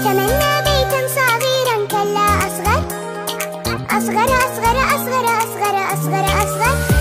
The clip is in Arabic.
أتمنى بيتا صغيرا كلا أصغر أصغر أصغر أصغر أصغر أصغر أصغر.